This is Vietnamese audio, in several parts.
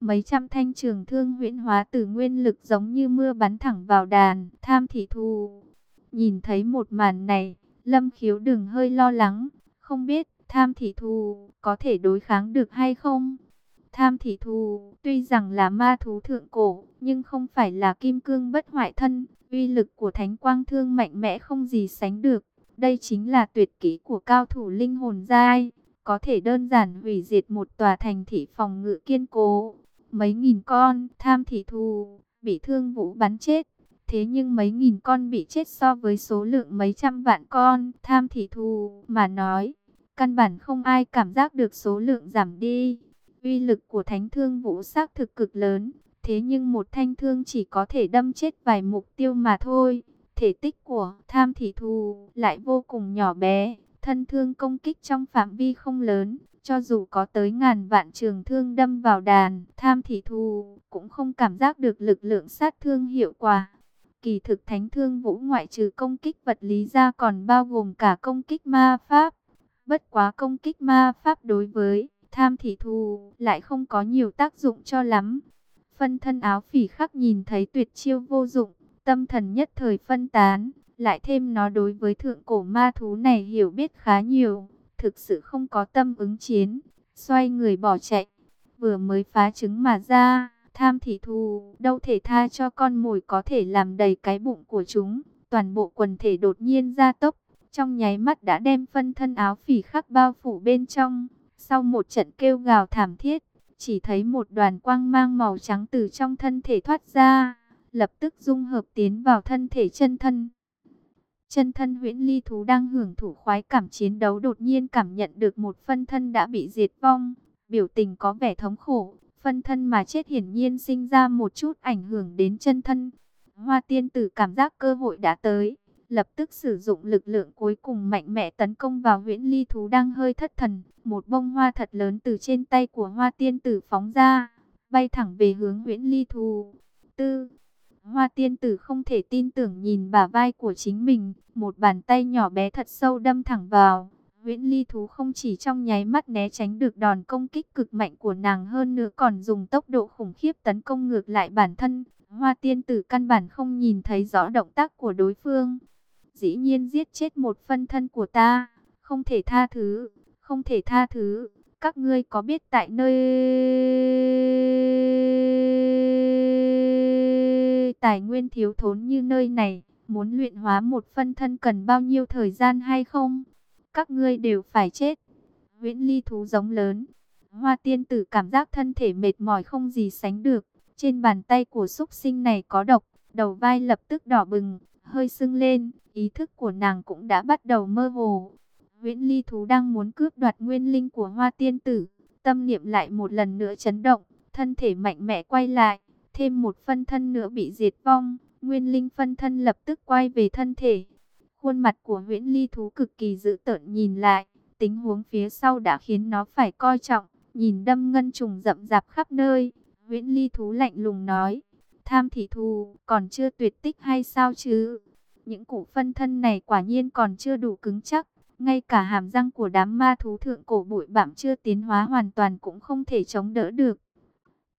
Mấy trăm thanh trường thương huyễn hóa từ nguyên lực giống như mưa bắn thẳng vào đàn, tham thị thù. Nhìn thấy một màn này, lâm khiếu đừng hơi lo lắng, không biết tham thị thù có thể đối kháng được hay không? Tham thị thù tuy rằng là ma thú thượng cổ, nhưng không phải là kim cương bất hoại thân, uy lực của thánh quang thương mạnh mẽ không gì sánh được. Đây chính là tuyệt kỹ của cao thủ linh hồn giai, có thể đơn giản hủy diệt một tòa thành thị phòng ngự kiên cố. Mấy nghìn con, tham thị thù, bị thương vũ bắn chết. Thế nhưng mấy nghìn con bị chết so với số lượng mấy trăm vạn con, tham thị thù mà nói. Căn bản không ai cảm giác được số lượng giảm đi. Uy lực của thánh thương vũ xác thực cực lớn. Thế nhưng một thanh thương chỉ có thể đâm chết vài mục tiêu mà thôi. Thể tích của tham thị thù lại vô cùng nhỏ bé. Thân thương công kích trong phạm vi không lớn. Cho dù có tới ngàn vạn trường thương đâm vào đàn, tham thị thù cũng không cảm giác được lực lượng sát thương hiệu quả. Kỳ thực thánh thương vũ ngoại trừ công kích vật lý ra còn bao gồm cả công kích ma pháp. Bất quá công kích ma pháp đối với tham thị thù lại không có nhiều tác dụng cho lắm. Phân thân áo phỉ khắc nhìn thấy tuyệt chiêu vô dụng, tâm thần nhất thời phân tán, lại thêm nó đối với thượng cổ ma thú này hiểu biết khá nhiều, thực sự không có tâm ứng chiến, xoay người bỏ chạy, vừa mới phá trứng mà ra, tham thị thù, đâu thể tha cho con mồi có thể làm đầy cái bụng của chúng, toàn bộ quần thể đột nhiên ra tốc, trong nháy mắt đã đem phân thân áo phỉ khắc bao phủ bên trong, sau một trận kêu gào thảm thiết, chỉ thấy một đoàn quang mang màu trắng từ trong thân thể thoát ra, lập tức dung hợp tiến vào thân thể chân thân. Chân thân huyễn ly thú đang hưởng thụ khoái cảm chiến đấu đột nhiên cảm nhận được một phân thân đã bị diệt vong, biểu tình có vẻ thống khổ, phân thân mà chết hiển nhiên sinh ra một chút ảnh hưởng đến chân thân. Hoa tiên tử cảm giác cơ hội đã tới, lập tức sử dụng lực lượng cuối cùng mạnh mẽ tấn công vào huyễn ly thú đang hơi thất thần. Một bông hoa thật lớn từ trên tay của hoa tiên tử phóng ra, bay thẳng về hướng huyễn ly thú. Tư Hoa tiên tử không thể tin tưởng nhìn bả vai của chính mình, một bàn tay nhỏ bé thật sâu đâm thẳng vào. Huyễn ly thú không chỉ trong nháy mắt né tránh được đòn công kích cực mạnh của nàng hơn nữa còn dùng tốc độ khủng khiếp tấn công ngược lại bản thân. Hoa tiên tử căn bản không nhìn thấy rõ động tác của đối phương. Dĩ nhiên giết chết một phân thân của ta, không thể tha thứ, không thể tha thứ. Các ngươi có biết tại nơi tài nguyên thiếu thốn như nơi này, muốn luyện hóa một phân thân cần bao nhiêu thời gian hay không? Các ngươi đều phải chết. nguyễn ly thú giống lớn. Hoa tiên tử cảm giác thân thể mệt mỏi không gì sánh được. Trên bàn tay của súc sinh này có độc, đầu vai lập tức đỏ bừng, hơi sưng lên, ý thức của nàng cũng đã bắt đầu mơ hồ. nguyễn ly thú đang muốn cướp đoạt nguyên linh của hoa tiên tử, tâm niệm lại một lần nữa chấn động, thân thể mạnh mẽ quay lại, thêm một phân thân nữa bị diệt vong, nguyên linh phân thân lập tức quay về thân thể. Khuôn mặt của huyễn ly thú cực kỳ dữ tợn nhìn lại, tính huống phía sau đã khiến nó phải coi trọng, nhìn đâm ngân trùng rậm rạp khắp nơi. Huyễn ly thú lạnh lùng nói, tham thị thù, còn chưa tuyệt tích hay sao chứ? Những cụ phân thân này quả nhiên còn chưa đủ cứng chắc, ngay cả hàm răng của đám ma thú thượng cổ bụi bặm chưa tiến hóa hoàn toàn cũng không thể chống đỡ được.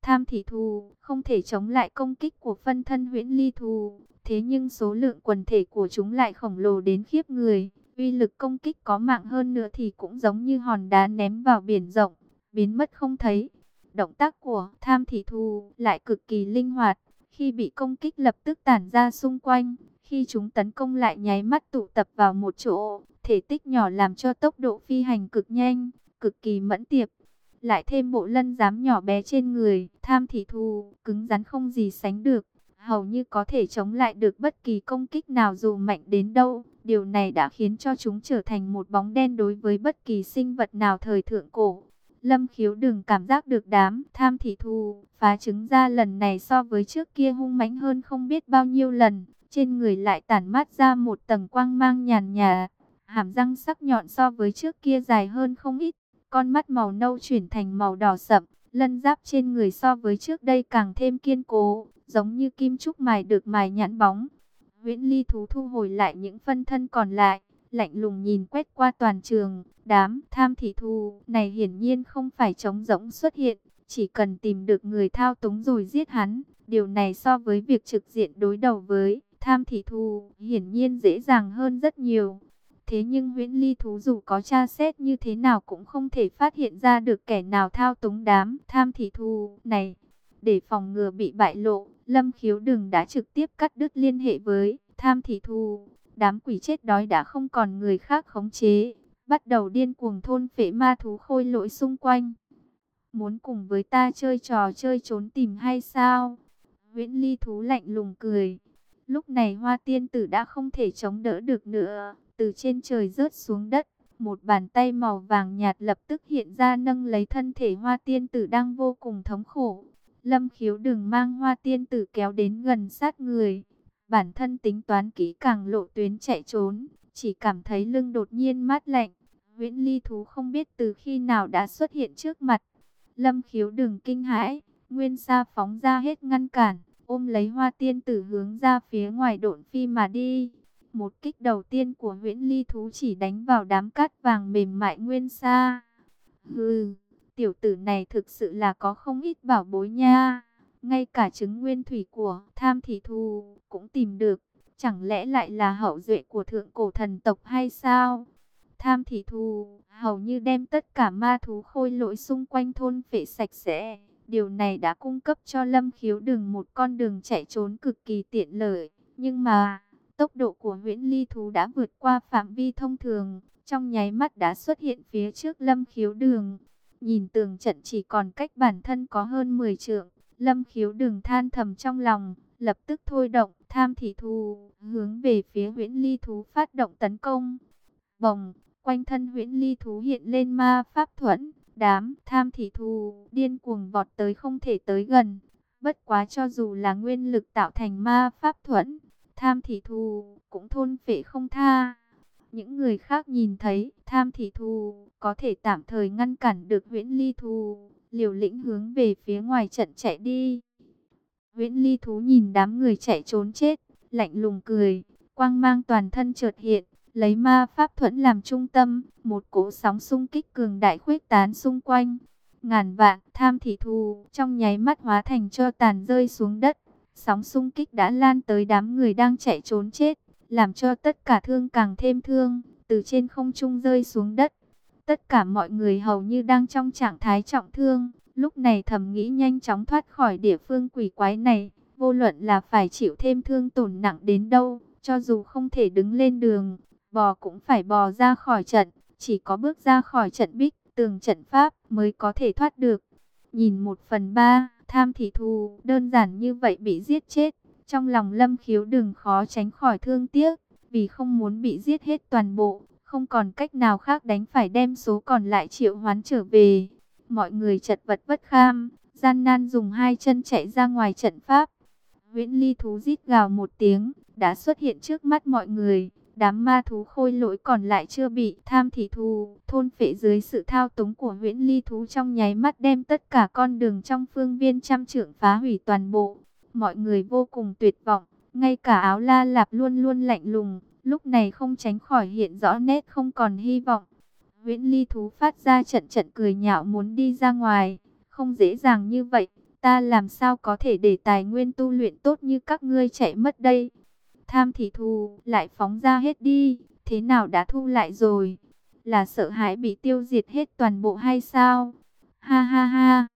Tham thị thù không thể chống lại công kích của phân thân huyễn ly thù. Thế nhưng số lượng quần thể của chúng lại khổng lồ đến khiếp người. Uy lực công kích có mạng hơn nữa thì cũng giống như hòn đá ném vào biển rộng, biến mất không thấy. Động tác của tham thị thù lại cực kỳ linh hoạt. Khi bị công kích lập tức tản ra xung quanh. Khi chúng tấn công lại nháy mắt tụ tập vào một chỗ, thể tích nhỏ làm cho tốc độ phi hành cực nhanh, cực kỳ mẫn tiệp lại thêm bộ lân giám nhỏ bé trên người, tham thị thù, cứng rắn không gì sánh được, hầu như có thể chống lại được bất kỳ công kích nào dù mạnh đến đâu. Điều này đã khiến cho chúng trở thành một bóng đen đối với bất kỳ sinh vật nào thời thượng cổ. Lâm khiếu đừng cảm giác được đám tham thị thù, phá trứng ra lần này so với trước kia hung mãnh hơn không biết bao nhiêu lần. Trên người lại tản mát ra một tầng quang mang nhàn nhà, hàm răng sắc nhọn so với trước kia dài hơn không ít. Con mắt màu nâu chuyển thành màu đỏ sậm, lân giáp trên người so với trước đây càng thêm kiên cố, giống như kim trúc mài được mài nhẵn bóng. Viễn ly thú thu hồi lại những phân thân còn lại, lạnh lùng nhìn quét qua toàn trường, đám tham thị Thu này hiển nhiên không phải trống rỗng xuất hiện, chỉ cần tìm được người thao túng rồi giết hắn, điều này so với việc trực diện đối đầu với tham thị Thu hiển nhiên dễ dàng hơn rất nhiều. Thế nhưng huyễn ly thú dù có tra xét như thế nào cũng không thể phát hiện ra được kẻ nào thao túng đám tham thị thù này. Để phòng ngừa bị bại lộ, Lâm Khiếu Đừng đã trực tiếp cắt đứt liên hệ với tham thị thù. Đám quỷ chết đói đã không còn người khác khống chế, bắt đầu điên cuồng thôn phệ ma thú khôi lỗi xung quanh. Muốn cùng với ta chơi trò chơi trốn tìm hay sao? nguyễn ly thú lạnh lùng cười. Lúc này hoa tiên tử đã không thể chống đỡ được nữa. Từ trên trời rớt xuống đất. Một bàn tay màu vàng nhạt lập tức hiện ra nâng lấy thân thể hoa tiên tử đang vô cùng thống khổ. Lâm khiếu đừng mang hoa tiên tử kéo đến gần sát người. Bản thân tính toán kỹ càng lộ tuyến chạy trốn. Chỉ cảm thấy lưng đột nhiên mát lạnh. Nguyễn ly thú không biết từ khi nào đã xuất hiện trước mặt. Lâm khiếu đừng kinh hãi. Nguyên sa phóng ra hết ngăn cản. Ôm lấy hoa tiên tử hướng ra phía ngoài độn phi mà đi. Một kích đầu tiên của huyễn ly thú chỉ đánh vào đám cát vàng mềm mại nguyên xa. Hừ, tiểu tử này thực sự là có không ít bảo bối nha. Ngay cả chứng nguyên thủy của tham thị thu cũng tìm được. Chẳng lẽ lại là hậu duệ của thượng cổ thần tộc hay sao? Tham thị thu hầu như đem tất cả ma thú khôi lỗi xung quanh thôn phệ sạch sẽ. Điều này đã cung cấp cho Lâm Khiếu đường một con đường chạy trốn cực kỳ tiện lợi. Nhưng mà, tốc độ của huyễn ly thú đã vượt qua phạm vi thông thường. Trong nháy mắt đã xuất hiện phía trước Lâm Khiếu Đường. Nhìn tường trận chỉ còn cách bản thân có hơn 10 trượng. Lâm Khiếu Đường than thầm trong lòng, lập tức thôi động tham thị thù, hướng về phía huyễn ly thú phát động tấn công. Bồng, quanh thân huyễn ly thú hiện lên ma pháp thuẫn Đám tham thị thù điên cuồng vọt tới không thể tới gần. Bất quá cho dù là nguyên lực tạo thành ma pháp thuẫn, tham thị thù cũng thôn phệ không tha. Những người khác nhìn thấy tham thị thù có thể tạm thời ngăn cản được huyễn ly thù, liều lĩnh hướng về phía ngoài trận chạy đi. Huyễn ly thú nhìn đám người chạy trốn chết, lạnh lùng cười, quang mang toàn thân chợt hiện, Lấy ma pháp thuẫn làm trung tâm, một cỗ sóng xung kích cường đại khuếch tán xung quanh. Ngàn vạn tham thị thù trong nháy mắt hóa thành cho tàn rơi xuống đất. Sóng xung kích đã lan tới đám người đang chạy trốn chết, làm cho tất cả thương càng thêm thương, từ trên không trung rơi xuống đất. Tất cả mọi người hầu như đang trong trạng thái trọng thương, lúc này thầm nghĩ nhanh chóng thoát khỏi địa phương quỷ quái này, vô luận là phải chịu thêm thương tổn nặng đến đâu, cho dù không thể đứng lên đường, bò cũng phải bò ra khỏi trận, chỉ có bước ra khỏi trận bích, tường trận pháp mới có thể thoát được. Nhìn một phần ba, tham thị thù, đơn giản như vậy bị giết chết, trong lòng lâm khiếu đừng khó tránh khỏi thương tiếc, vì không muốn bị giết hết toàn bộ, không còn cách nào khác đánh phải đem số còn lại triệu hoán trở về. Mọi người chật vật bất kham, gian nan dùng hai chân chạy ra ngoài trận pháp. nguyễn ly thú rít gào một tiếng, đã xuất hiện trước mắt mọi người. Đám ma thú khôi lỗi còn lại chưa bị tham thị thù, thôn phệ dưới sự thao túng của huyễn ly thú trong nháy mắt đem tất cả con đường trong phương viên trăm trưởng phá hủy toàn bộ. Mọi người vô cùng tuyệt vọng, ngay cả áo la lạp luôn luôn lạnh lùng, lúc này không tránh khỏi hiện rõ nét không còn hy vọng. Huyễn ly thú phát ra trận trận cười nhạo muốn đi ra ngoài, không dễ dàng như vậy, ta làm sao có thể để tài nguyên tu luyện tốt như các ngươi chạy mất đây tham thì thu, lại phóng ra hết đi, thế nào đã thu lại rồi? Là sợ hãi bị tiêu diệt hết toàn bộ hay sao? Ha ha ha!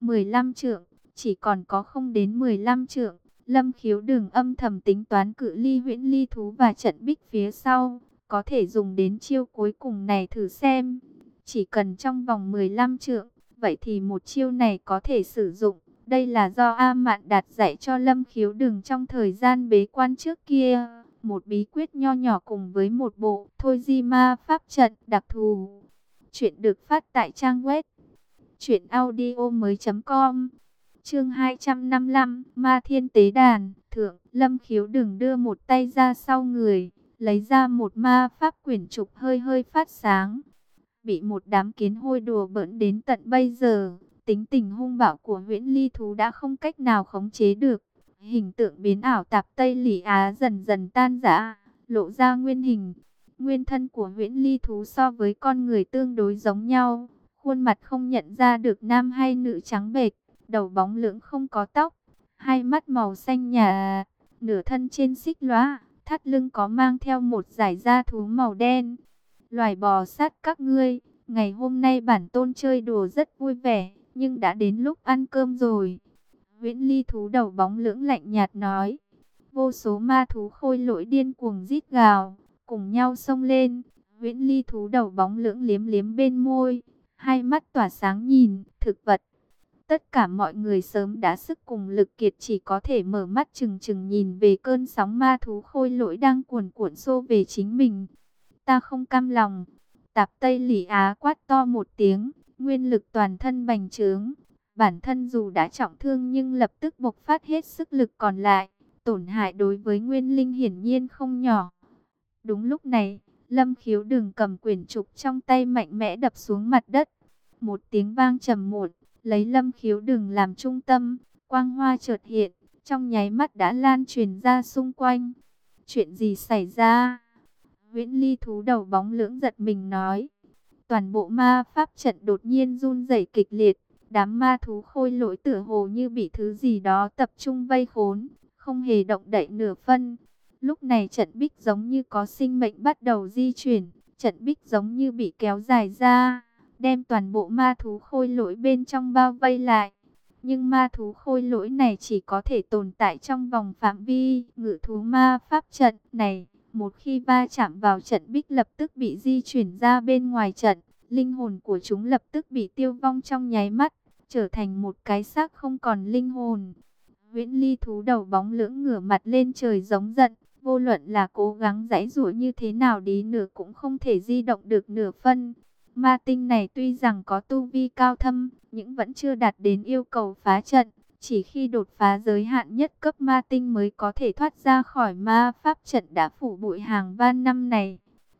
15 trượng, chỉ còn có không đến 15 trượng. Lâm khiếu đường âm thầm tính toán cự ly huyễn ly thú và trận bích phía sau. Có thể dùng đến chiêu cuối cùng này thử xem. Chỉ cần trong vòng 15 trượng, vậy thì một chiêu này có thể sử dụng. Đây là do A Mạn Đạt dạy cho Lâm Khiếu Đừng trong thời gian bế quan trước kia. Một bí quyết nho nhỏ cùng với một bộ thôi di ma pháp trận đặc thù. Chuyện được phát tại trang web truyệnaudiomoi.com. Chương 255, Ma Thiên Tế Đàn, thượng, Lâm Khiếu Đừng đưa một tay ra sau người, lấy ra một ma pháp quyển trục hơi hơi phát sáng. Bị một đám kiến hôi đùa bỡn đến tận bây giờ, Tính tình hung bạo của huyễn ly thú đã không cách nào khống chế được. Hình tượng biến ảo tạp Tây Lỷ Á dần dần tan rã, lộ ra nguyên hình. Nguyên thân của huyễn ly thú so với con người tương đối giống nhau. khuôn mặt không nhận ra được nam hay nữ trắng bệch, đầu bóng lưỡng không có tóc, hai mắt màu xanh nhà, nửa thân trên xích lóa, thắt lưng có mang theo một giải da thú màu đen. Loài bò sát các ngươi, ngày hôm nay bản tôn chơi đùa rất vui vẻ, nhưng đã đến lúc ăn cơm rồi. Viễn ly thú đầu bóng lưỡng lạnh nhạt nói. Vô số ma thú khôi lỗi điên cuồng rít gào, cùng nhau xông lên. Viễn ly thú đầu bóng lưỡng liếm liếm bên môi, hai mắt tỏa sáng nhìn, thực vật. Tất cả mọi người sớm đã sức cùng lực kiệt chỉ có thể mở mắt chừng chừng nhìn về cơn sóng ma thú khôi lỗi đang cuồn cuộn xô về chính mình. Ta không cam lòng. Tạp Tây Lỷ Á quát to một tiếng, nguyên lực toàn thân bành trướng. Bản thân dù đã trọng thương nhưng lập tức bộc phát hết sức lực còn lại. Tổn hại đối với nguyên linh hiển nhiên không nhỏ. Đúng lúc này, Lâm khiếu đừng cầm quyển trục trong tay mạnh mẽ đập xuống mặt đất. Một tiếng vang trầm một, lấy lâm khiếu đừng làm trung tâm, quang hoa chợt hiện, trong nháy mắt đã lan truyền ra xung quanh. Chuyện gì xảy ra? Viễn ly thú đầu bóng lưỡng giật mình nói. Toàn bộ ma pháp trận đột nhiên run rẩy kịch liệt, đám ma thú khôi lỗi tựa hồ như bị thứ gì đó tập trung vây khốn, không hề động đậy nửa phân. Lúc này trận bích giống như có sinh mệnh bắt đầu di chuyển, trận bích giống như bị kéo dài ra, đem toàn bộ ma thú khôi lỗi bên trong bao vây lại. Nhưng ma thú khôi lỗi này chỉ có thể tồn tại trong vòng phạm vi ngự thú ma pháp trận này. Một khi va chạm vào trận bích lập tức bị di chuyển ra bên ngoài trận, linh hồn của chúng lập tức bị tiêu vong trong nháy mắt, trở thành một cái xác không còn linh hồn. Viễn ly thú đầu bóng lưỡng ngửa mặt lên trời giống giận, vô luận là cố gắng giãy giụa như thế nào đi nửa cũng không thể di động được nửa phân. Ma tinh này tuy rằng có tu vi cao thâm, nhưng vẫn chưa đạt đến yêu cầu phá trận. Chỉ khi đột phá giới hạn nhất cấp ma tinh mới có thể thoát ra khỏi ma pháp trận đã phủ bụi hàng van năm này.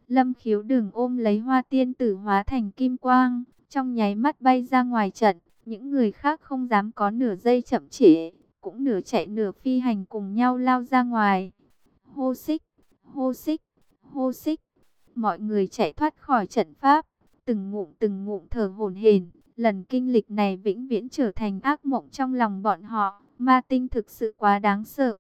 Lâm khiếu đừng ôm lấy hoa tiên tử hóa thành kim quang, trong nháy mắt bay ra ngoài trận. Những người khác không dám có nửa giây chậm trễ, cũng nửa chạy nửa phi hành cùng nhau lao ra ngoài. Hô xích, hô xích, hô xích. Mọi người chạy thoát khỏi trận pháp, từng ngụm từng ngụm thở hổn hển. Lần kinh lịch này vĩnh viễn trở thành ác mộng trong lòng bọn họ. Ma tinh thực sự quá đáng sợ.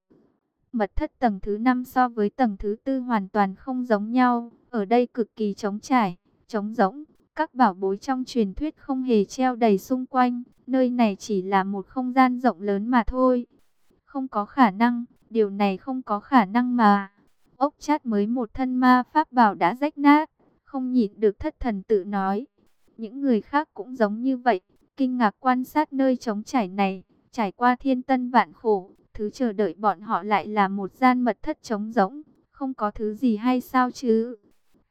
Mật thất tầng thứ 5 so với tầng thứ tư hoàn toàn không giống nhau. Ở đây cực kỳ trống trải, trống rỗng. Các bảo bối trong truyền thuyết không hề treo đầy xung quanh. Nơi này chỉ là một không gian rộng lớn mà thôi. Không có khả năng, điều này không có khả năng mà. Ốc chát mới một thân ma pháp bảo đã rách nát. Không nhịn được thất thần tự nói. Những người khác cũng giống như vậy, kinh ngạc quan sát nơi trống trải này, trải qua thiên tân vạn khổ, thứ chờ đợi bọn họ lại là một gian mật thất trống rỗng, không có thứ gì hay sao chứ.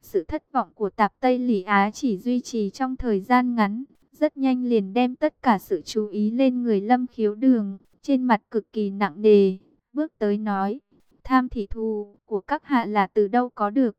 Sự thất vọng của tạp Tây Lỷ Á chỉ duy trì trong thời gian ngắn, rất nhanh liền đem tất cả sự chú ý lên người lâm khiếu đường, trên mặt cực kỳ nặng nề, bước tới nói, tham thị thù của các hạ là từ đâu có được.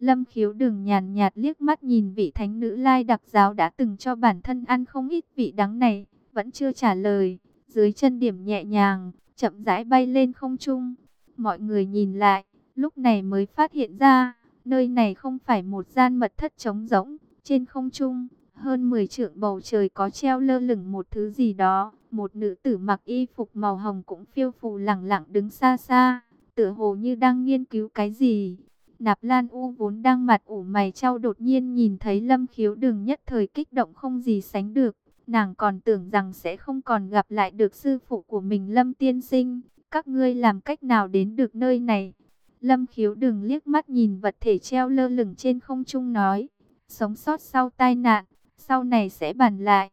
Lâm khiếu đừng nhàn nhạt liếc mắt nhìn vị thánh nữ lai đặc giáo đã từng cho bản thân ăn không ít vị đắng này, vẫn chưa trả lời. Dưới chân điểm nhẹ nhàng, chậm rãi bay lên không trung. Mọi người nhìn lại, lúc này mới phát hiện ra, nơi này không phải một gian mật thất trống rỗng. Trên không trung, hơn 10 trượng bầu trời có treo lơ lửng một thứ gì đó. Một nữ tử mặc y phục màu hồng cũng phiêu phù lẳng lặng đứng xa xa, tựa hồ như đang nghiên cứu cái gì. Nạp Lan U vốn đang mặt ủ mày trao đột nhiên nhìn thấy Lâm Khiếu Đường nhất thời kích động không gì sánh được. Nàng còn tưởng rằng sẽ không còn gặp lại được sư phụ của mình Lâm Tiên Sinh. Các ngươi làm cách nào đến được nơi này? Lâm Khiếu Đường liếc mắt nhìn vật thể treo lơ lửng trên không trung nói. Sống sót sau tai nạn, sau này sẽ bàn lại.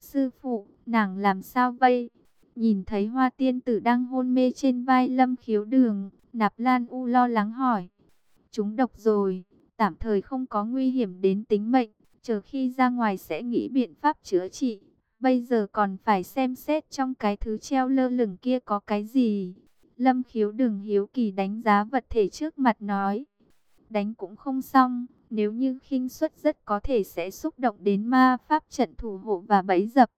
Sư phụ, nàng làm sao vậy? Nhìn thấy hoa tiên tử đang hôn mê trên vai Lâm Khiếu Đường, Nạp Lan U lo lắng hỏi chúng độc rồi, tạm thời không có nguy hiểm đến tính mệnh, chờ khi ra ngoài sẽ nghĩ biện pháp chữa trị. Bây giờ còn phải xem xét trong cái thứ treo lơ lửng kia có cái gì. Lâm khiếu đừng hiếu kỳ đánh giá vật thể trước mặt nói. Đánh cũng không xong, nếu như khinh suất rất có thể sẽ xúc động đến ma pháp trận thủ hộ và bẫy dập.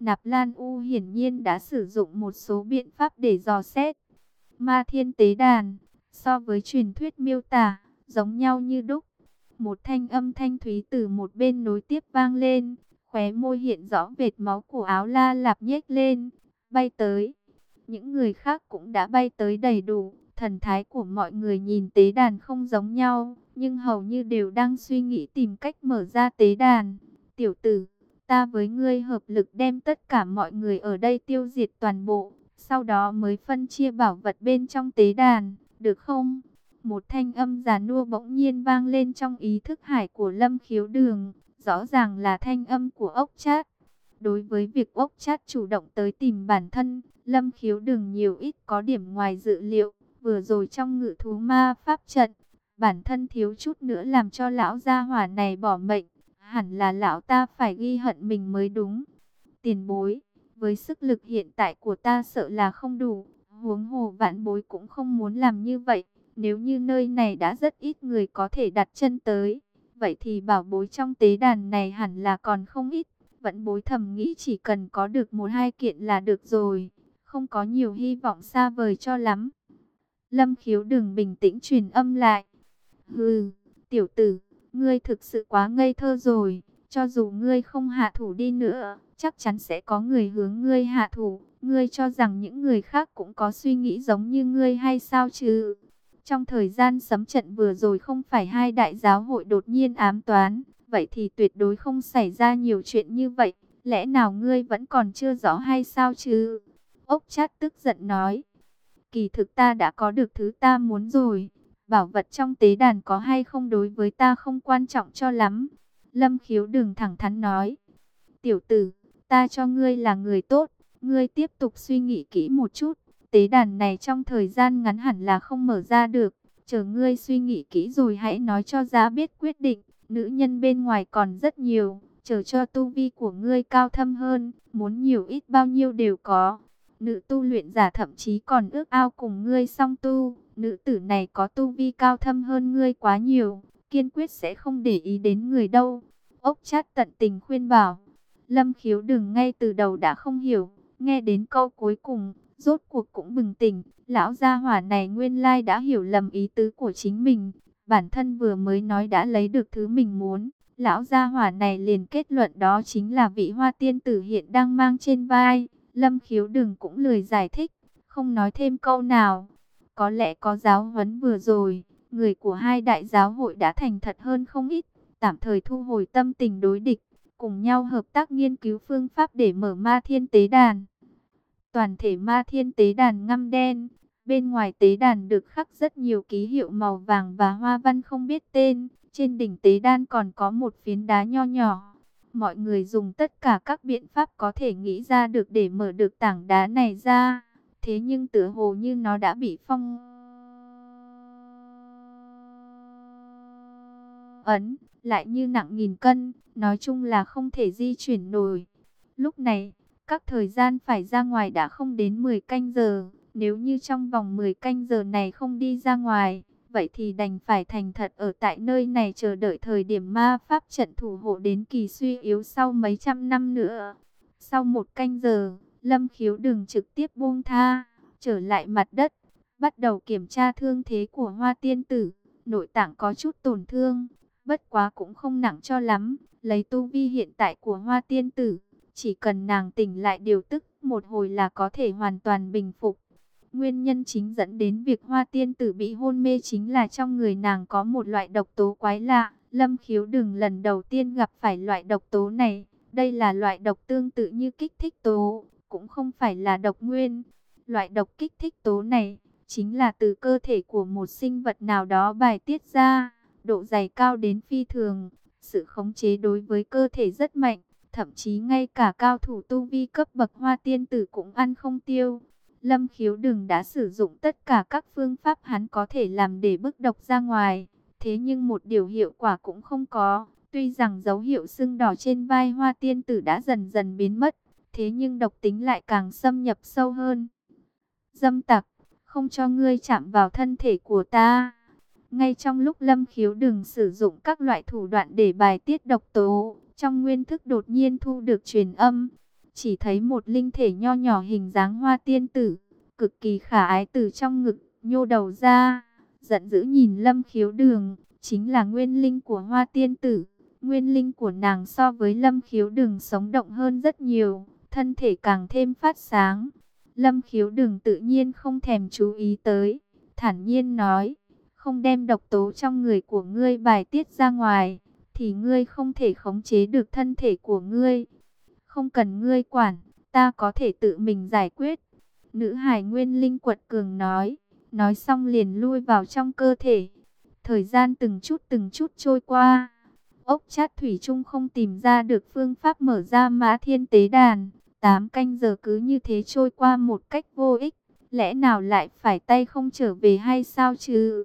Nạp Lan U hiển nhiên đã sử dụng một số biện pháp để dò xét. Ma thiên tế đàn, So với truyền thuyết miêu tả, giống nhau như đúc. Một thanh âm thanh thúy từ một bên nối tiếp vang lên, khóe môi hiện rõ vệt máu của áo la lạp nhếch lên, bay tới. Những người khác cũng đã bay tới đầy đủ, thần thái của mọi người nhìn tế đàn không giống nhau, nhưng hầu như đều đang suy nghĩ tìm cách mở ra tế đàn. Tiểu tử, ta với ngươi hợp lực đem tất cả mọi người ở đây tiêu diệt toàn bộ, sau đó mới phân chia bảo vật bên trong tế đàn, được không? Một thanh âm già nua bỗng nhiên vang lên trong ý thức hải của Lâm Khiếu Đường, rõ ràng là thanh âm của ốc chát. Đối với việc ốc chát chủ động tới tìm bản thân, Lâm Khiếu Đường nhiều ít có điểm ngoài dự liệu, vừa rồi trong ngự thú ma pháp trận, bản thân thiếu chút nữa làm cho lão gia hỏa này bỏ mệnh, hẳn là lão ta phải ghi hận mình mới đúng. Tiền bối, với sức lực hiện tại của ta sợ là không đủ, huống hồ vạn bối cũng không muốn làm như vậy. Nếu như nơi này đã rất ít người có thể đặt chân tới, vậy thì bảo bối trong tế đàn này hẳn là còn không ít. Vẫn bối thầm nghĩ chỉ cần có được một hai kiện là được rồi, không có nhiều hy vọng xa vời cho lắm. Lâm khiếu đừng bình tĩnh truyền âm lại. Hừ, tiểu tử, ngươi thực sự quá ngây thơ rồi, cho dù ngươi không hạ thủ đi nữa, chắc chắn sẽ có người hướng ngươi hạ thủ. Ngươi cho rằng những người khác cũng có suy nghĩ giống như ngươi hay sao chứ? Trong thời gian sấm trận vừa rồi không phải hai đại giáo hội đột nhiên ám toán, vậy thì tuyệt đối không xảy ra nhiều chuyện như vậy. Lẽ nào ngươi vẫn còn chưa rõ hay sao chứ? Ốc chát tức giận nói. Kỳ thực ta đã có được thứ ta muốn rồi. Bảo vật trong tế đàn có hay không đối với ta không quan trọng cho lắm. Lâm khiếu đừng thẳng thắn nói. Tiểu tử, ta cho ngươi là người tốt. Ngươi tiếp tục suy nghĩ kỹ một chút. Tế đàn này trong thời gian ngắn hẳn là không mở ra được. Chờ ngươi suy nghĩ kỹ rồi hãy nói cho giá biết quyết định. Nữ nhân bên ngoài còn rất nhiều. Chờ cho tu vi của ngươi cao thâm hơn. Muốn nhiều ít bao nhiêu đều có. Nữ tu luyện giả thậm chí còn ước ao cùng ngươi song tu. Nữ tử này có tu vi cao thâm hơn ngươi quá nhiều. Kiên quyết sẽ không để ý đến người đâu. Ốc chát tận tình khuyên bảo. Lâm khiếu đừng ngay từ đầu đã không hiểu. Nghe đến câu cuối cùng, rốt cuộc cũng bừng tỉnh. Lão gia hỏa này nguyên lai đã hiểu lầm ý tứ của chính mình. Bản thân vừa mới nói đã lấy được thứ mình muốn. Lão gia hỏa này liền kết luận đó chính là vị hoa tiên tử hiện đang mang trên vai. Lâm khiếu đừng cũng lười giải thích, không nói thêm câu nào. Có lẽ có giáo huấn vừa rồi, người của hai đại giáo hội đã thành thật hơn không ít, tạm thời thu hồi tâm tình đối địch, cùng nhau hợp tác nghiên cứu phương pháp để mở ma thiên tế đàn. Toàn thể ma thiên tế đàn ngăm đen, bên ngoài tế đàn được khắc rất nhiều ký hiệu màu vàng và hoa văn không biết tên, trên đỉnh tế đàn còn có một phiến đá nho nhỏ Mọi người dùng tất cả các biện pháp có thể nghĩ ra được để mở được tảng đá này ra. Thế nhưng tựa hồ như nó đã bị phong ấn, lại như nặng nghìn cân, nói chung là không thể di chuyển nổi. Lúc này, các thời gian phải ra ngoài đã không đến 10 canh giờ, nếu như trong vòng 10 canh giờ này không đi ra ngoài, vậy thì đành phải thành thật ở tại nơi này chờ đợi thời điểm ma pháp trận thủ hộ đến kỳ suy yếu sau mấy trăm năm nữa. Sau một canh giờ, Lâm Khiếu đừng trực tiếp buông tha, trở lại mặt đất, bắt đầu kiểm tra thương thế của Hoa Tiên Tử. Nội tạng có chút tổn thương, bất quá cũng không nặng cho lắm, lấy tu vi hiện tại của Hoa Tiên Tử, chỉ cần nàng tỉnh lại điều tức một hồi là có thể hoàn toàn bình phục. Nguyên nhân chính dẫn đến việc hoa tiên tử bị hôn mê chính là trong người nàng có một loại độc tố quái lạ. Lâm khiếu đừng lần đầu tiên gặp phải loại độc tố này. Đây là loại độc tương tự như kích thích tố, cũng không phải là độc nguyên. Loại độc kích thích tố này chính là từ cơ thể của một sinh vật nào đó bài tiết ra. Độ dày cao đến phi thường, sự khống chế đối với cơ thể rất mạnh. Thậm chí ngay cả cao thủ tu vi cấp bậc hoa tiên tử cũng ăn không tiêu. Lâm khiếu đừng đã sử dụng tất cả các phương pháp hắn có thể làm để bức độc ra ngoài. Thế nhưng một điều hiệu quả cũng không có. Tuy rằng dấu hiệu sưng đỏ trên vai hoa tiên tử đã dần dần biến mất. Thế nhưng độc tính lại càng xâm nhập sâu hơn. Dâm tặc, không cho ngươi chạm vào thân thể của ta. Ngay trong lúc lâm khiếu đừng sử dụng các loại thủ đoạn để bài tiết độc tố, trong nguyên thức đột nhiên thu được truyền âm, chỉ thấy một linh thể nho nhỏ hình dáng hoa tiên tử, cực kỳ khả ái từ trong ngực, nhô đầu ra, giận dữ nhìn lâm khiếu đường, chính là nguyên linh của hoa tiên tử. Nguyên linh của nàng so với lâm khiếu đường sống động hơn rất nhiều, thân thể càng thêm phát sáng. Lâm khiếu đường tự nhiên không thèm chú ý tới, thản nhiên nói, không đem độc tố trong người của ngươi bài tiết ra ngoài, thì ngươi không thể khống chế được thân thể của ngươi. Không cần ngươi quản, ta có thể tự mình giải quyết. Nữ hải nguyên linh quật cường nói, nói xong liền lui vào trong cơ thể. Thời gian từng chút từng chút trôi qua. Ốc chát thủy chung không tìm ra được phương pháp mở ra mã thiên tế đàn. Tám canh giờ cứ như thế trôi qua một cách vô ích. Lẽ nào lại phải tay không trở về hay sao chứ?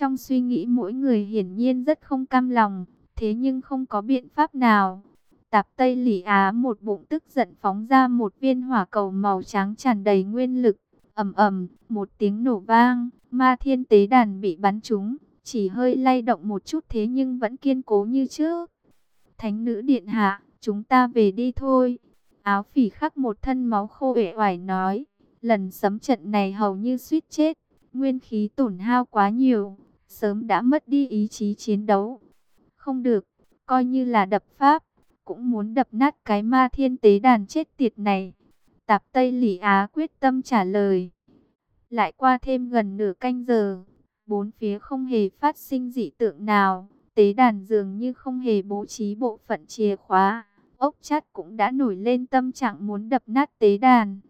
Trong suy nghĩ mỗi người hiển nhiên rất không cam lòng. Thế nhưng không có biện pháp nào. Tạp Tây Lỷ Á một bụng tức giận phóng ra một viên hỏa cầu màu trắng tràn đầy nguyên lực. ầm ầm, một tiếng nổ vang, ma thiên tế đàn bị bắn trúng, chỉ hơi lay động một chút thế nhưng vẫn kiên cố như trước. Thánh nữ điện hạ, chúng ta về đi thôi. Áo phỉ khắc một thân máu khô ể oải nói, lần sấm trận này hầu như suýt chết, nguyên khí tổn hao quá nhiều, sớm đã mất đi ý chí chiến đấu. Không được, coi như là đập pháp cũng muốn đập nát cái ma thiên tế đàn chết tiệt này. Tạp Tây Lỷ Á quyết tâm trả lời. Lại qua thêm gần nửa canh giờ, bốn phía không hề phát sinh dị tượng nào. Tế đàn dường như không hề bố trí bộ phận chìa khóa. Ốc chát cũng đã nổi lên tâm trạng muốn đập nát tế đàn.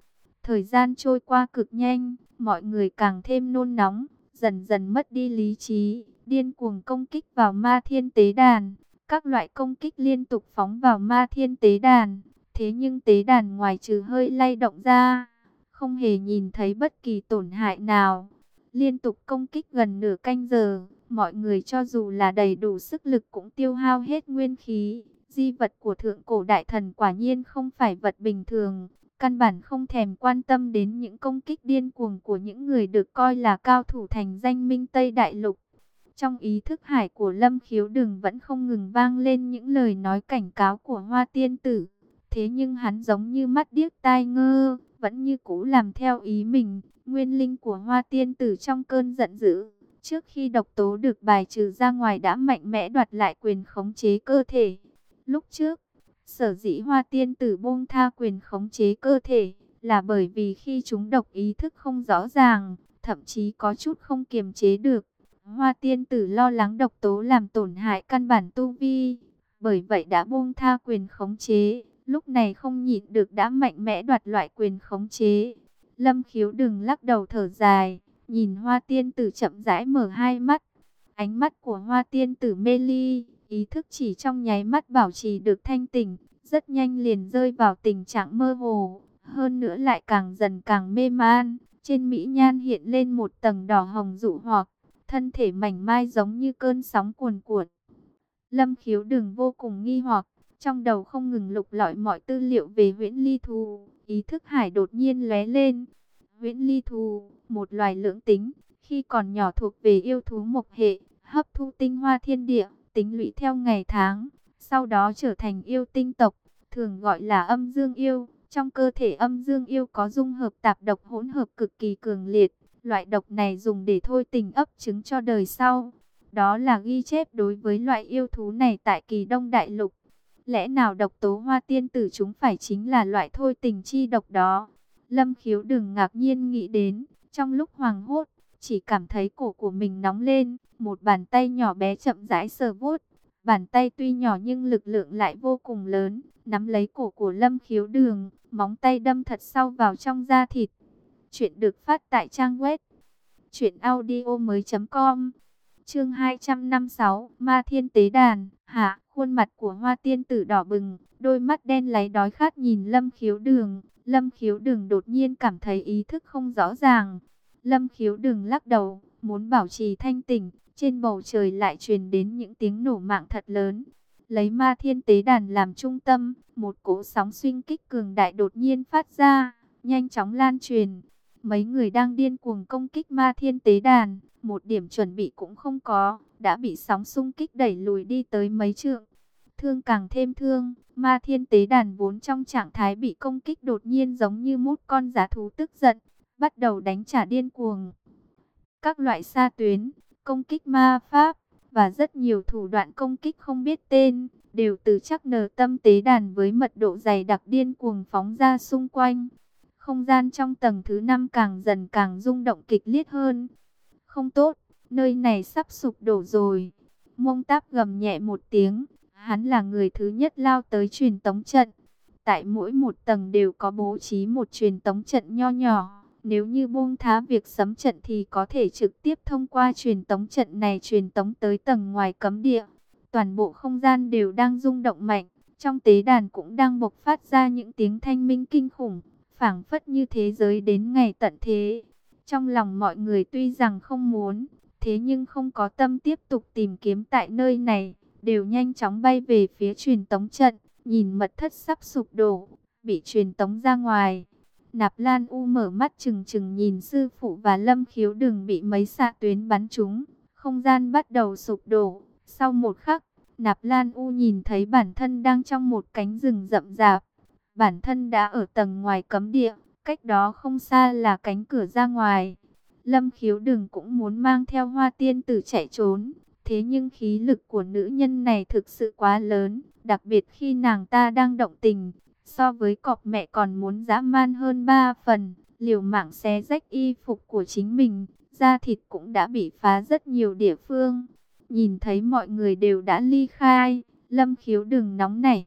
Thời gian trôi qua cực nhanh, mọi người càng thêm nôn nóng, dần dần mất đi lý trí, điên cuồng công kích vào ma thiên tế đàn. Các loại công kích liên tục phóng vào ma thiên tế đàn. Thế nhưng tế đàn ngoài trừ hơi lay động ra, không hề nhìn thấy bất kỳ tổn hại nào. Liên tục công kích gần nửa canh giờ, mọi người cho dù là đầy đủ sức lực cũng tiêu hao hết nguyên khí. Di vật của thượng cổ đại thần quả nhiên không phải vật bình thường, căn bản không thèm quan tâm đến những công kích điên cuồng của những người được coi là cao thủ thành danh minh Tây Đại Lục. Trong ý thức hải của Lâm Khiếu Đừng vẫn không ngừng vang lên những lời nói cảnh cáo của Hoa Tiên Tử. Thế nhưng hắn giống như mắt điếc tai ngơ, vẫn như cũ làm theo ý mình. Nguyên linh của Hoa Tiên Tử trong cơn giận dữ. Trước khi độc tố được bài trừ ra ngoài đã mạnh mẽ đoạt lại quyền khống chế cơ thể. Lúc trước, sở dĩ Hoa Tiên Tử buông tha quyền khống chế cơ thể là bởi vì khi chúng độc ý thức không rõ ràng, thậm chí có chút không kiềm chế được. Hoa tiên tử lo lắng độc tố làm tổn hại căn bản tu vi, bởi vậy đã buông tha quyền khống chế, lúc này không nhịn được đã mạnh mẽ đoạt loại quyền khống chế. Lâm khiếu đừng lắc đầu thở dài, nhìn hoa tiên tử chậm rãi mở hai mắt. Ánh mắt của hoa tiên tử mê ly, ý thức chỉ trong nháy mắt bảo trì được thanh tỉnh, rất nhanh liền rơi vào tình trạng mơ hồ, hơn nữa lại càng dần càng mê man. Trên mỹ nhan hiện lên một tầng đỏ hồng dụ hoặc, thân thể mảnh mai giống như cơn sóng cuồn cuộn. Lâm khiếu đừng vô cùng nghi hoặc, trong đầu không ngừng lục lọi mọi tư liệu về huyễn ly thù, ý thức hải đột nhiên lóe lên. Huyễn ly thù, một loài lưỡng tính, khi còn nhỏ thuộc về yêu thú mộc hệ, hấp thu tinh hoa thiên địa, tính lũy theo ngày tháng, sau đó trở thành yêu tinh tộc, thường gọi là âm dương yêu. Trong cơ thể âm dương yêu có dung hợp tạp độc hỗn hợp cực kỳ cường liệt, Loại độc này dùng để thôi tình ấp trứng cho đời sau. Đó là ghi chép đối với loại yêu thú này tại kỳ đông đại lục. Lẽ nào độc tố hoa tiên tử chúng phải chính là loại thôi tình chi độc đó? Lâm khiếu đừng ngạc nhiên nghĩ đến, trong lúc hoàng hốt, chỉ cảm thấy cổ của mình nóng lên, một bàn tay nhỏ bé chậm rãi sờ vuốt. Bàn tay tuy nhỏ nhưng lực lượng lại vô cùng lớn, nắm lấy cổ của Lâm khiếu đường, móng tay đâm thật sâu vào trong da thịt. Chuyện được phát tại trang web truyệnaudiomoi.com. Chương 256, Ma Thiên Tế Đàn. Hạ, khuôn mặt của Hoa Tiên tử đỏ bừng, đôi mắt đen láy đói khát nhìn Lâm Khiếu Đường, Lâm Khiếu Đường đột nhiên cảm thấy ý thức không rõ ràng. Lâm Khiếu đừng lắc đầu, muốn bảo trì thanh tỉnh, trên bầu trời lại truyền đến những tiếng nổ mạng thật lớn. Lấy Ma Thiên Tế Đàn làm trung tâm, một cỗ sóng xuyên kích cường đại đột nhiên phát ra, nhanh chóng lan truyền Mấy người đang điên cuồng công kích ma thiên tế đàn, một điểm chuẩn bị cũng không có, đã bị sóng xung kích đẩy lùi đi tới mấy trượng. Thương càng thêm thương, ma thiên tế đàn vốn trong trạng thái bị công kích đột nhiên giống như mút con giá thú tức giận, bắt đầu đánh trả điên cuồng. Các loại xa tuyến, công kích ma pháp, và rất nhiều thủ đoạn công kích không biết tên, đều từ chắc nở tâm tế đàn với mật độ dày đặc điên cuồng phóng ra xung quanh. Không gian trong tầng thứ năm càng dần càng rung động kịch liệt hơn. Không tốt, nơi này sắp sụp đổ rồi. Mông táp gầm nhẹ một tiếng, hắn là người thứ nhất lao tới truyền tống trận. Tại mỗi một tầng đều có bố trí một truyền tống trận nho nhỏ. Nếu như buông thá việc sấm trận thì có thể trực tiếp thông qua truyền tống trận này truyền tống tới tầng ngoài cấm địa. Toàn bộ không gian đều đang rung động mạnh. Trong tế đàn cũng đang bộc phát ra những tiếng thanh minh kinh khủng. phảng phất như thế giới đến ngày tận thế. Trong lòng mọi người tuy rằng không muốn, thế nhưng không có tâm tiếp tục tìm kiếm tại nơi này. Đều nhanh chóng bay về phía truyền tống trận, nhìn mật thất sắp sụp đổ, bị truyền tống ra ngoài. Nạp Lan U mở mắt chừng chừng nhìn sư phụ và Lâm Khiếu đừng bị mấy xạ tuyến bắn trúng. Không gian bắt đầu sụp đổ. Sau một khắc, Nạp Lan U nhìn thấy bản thân đang trong một cánh rừng rậm rạp. Bản thân đã ở tầng ngoài cấm địa, cách đó không xa là cánh cửa ra ngoài. Lâm Khiếu đừng cũng muốn mang theo hoa tiên tử chạy trốn. Thế nhưng khí lực của nữ nhân này thực sự quá lớn, đặc biệt khi nàng ta đang động tình, so với cọp mẹ còn muốn dã man hơn ba phần, liều mạng xé rách y phục của chính mình, da thịt cũng đã bị phá rất nhiều địa phương. Nhìn thấy mọi người đều đã ly khai, lâm khiếu đừng nóng nảy.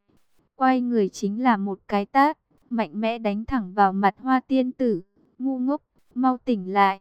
Quay người chính là một cái tát, mạnh mẽ đánh thẳng vào mặt hoa tiên tử, ngu ngốc, mau tỉnh lại.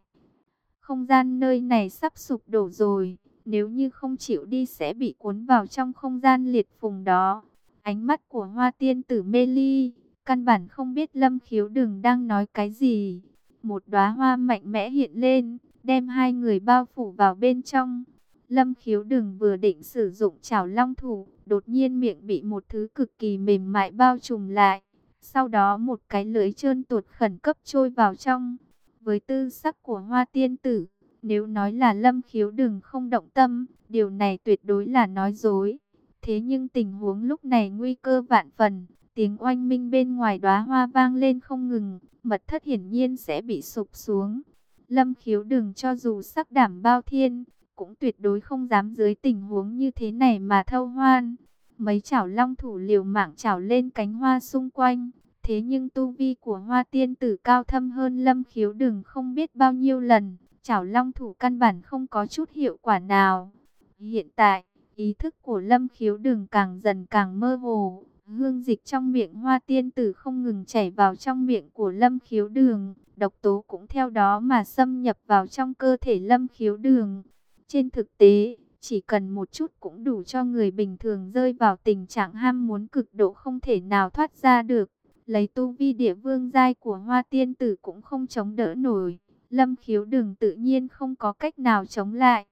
Không gian nơi này sắp sụp đổ rồi, nếu như không chịu đi sẽ bị cuốn vào trong không gian liệt phùng đó. Ánh mắt của hoa tiên tử mê ly, căn bản không biết lâm khiếu đừng đang nói cái gì. Một đóa hoa mạnh mẽ hiện lên, đem hai người bao phủ vào bên trong. Lâm khiếu đừng vừa định sử dụng chảo long thủ, đột nhiên miệng bị một thứ cực kỳ mềm mại bao trùm lại. Sau đó một cái lưỡi trơn tuột khẩn cấp trôi vào trong. Với tư sắc của hoa tiên tử, nếu nói là lâm khiếu đừng không động tâm, điều này tuyệt đối là nói dối. Thế nhưng tình huống lúc này nguy cơ vạn phần, tiếng oanh minh bên ngoài đóa hoa vang lên không ngừng, mật thất hiển nhiên sẽ bị sụp xuống. Lâm khiếu đừng cho dù sắc đảm bao thiên, cũng tuyệt đối không dám dưới tình huống như thế này mà thâu hoan. Mấy chảo long thủ liều mạng chảo lên cánh hoa xung quanh. Thế nhưng tu vi của hoa tiên tử cao thâm hơn lâm khiếu đừng không biết bao nhiêu lần. Chảo long thủ căn bản không có chút hiệu quả nào. Hiện tại, ý thức của lâm khiếu Đường càng dần càng mơ hồ. Hương dịch trong miệng hoa tiên tử không ngừng chảy vào trong miệng của lâm khiếu đường. Độc tố cũng theo đó mà xâm nhập vào trong cơ thể lâm khiếu đường. Trên thực tế, chỉ cần một chút cũng đủ cho người bình thường rơi vào tình trạng ham muốn cực độ không thể nào thoát ra được. Lấy tu vi địa vương giai của hoa tiên tử cũng không chống đỡ nổi. Lâm khiếu đường tự nhiên không có cách nào chống lại.